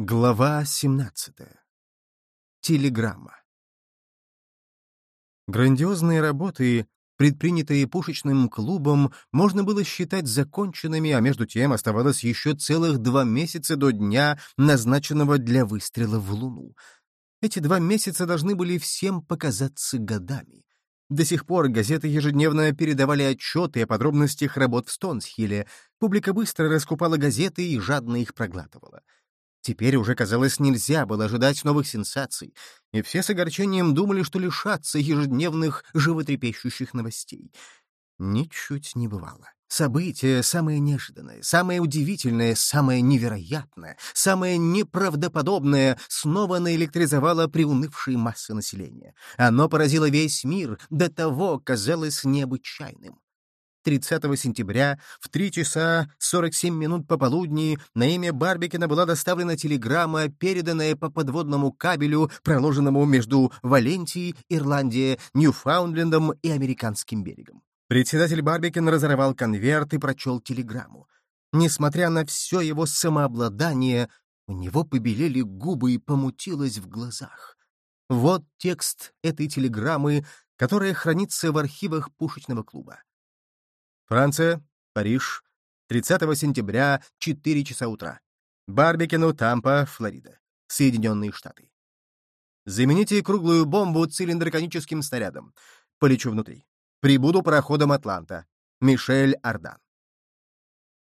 Глава 17. Телеграмма. Грандиозные работы, предпринятые пушечным клубом, можно было считать законченными, а между тем оставалось еще целых два месяца до дня, назначенного для выстрела в Луну. Эти два месяца должны были всем показаться годами. До сих пор газеты ежедневно передавали отчеты о подробностях работ в Стонсхилле. Публика быстро раскупала газеты и жадно их проглатывала. Теперь уже, казалось, нельзя было ожидать новых сенсаций, и все с огорчением думали, что лишатся ежедневных животрепещущих новостей. Ничуть не бывало. Событие самое неожиданное, самое удивительное, самое невероятное, самое неправдоподобное снова наэлектризовало приунывшие массы населения. Оно поразило весь мир, до того казалось необычайным. 30 сентября в 3 часа 47 минут пополудни на имя Барбикина была доставлена телеграмма, переданная по подводному кабелю, проложенному между Валентией, Ирландией, Ньюфаундлендом и американским берегом. Председатель Барбикин разорвал конверт и прочел телеграмму. Несмотря на все его самообладание, у него побелели губы и помутилось в глазах. Вот текст этой телеграммы, которая хранится в архивах пушечного клуба. Франция, Париж, 30 сентября, 4 часа утра. Барбекину, Тампа, Флорида. Соединенные Штаты. Замените круглую бомбу цилиндроконическим снарядом. Полечу внутри. Прибуду пароходом «Атланта». Мишель Ардан.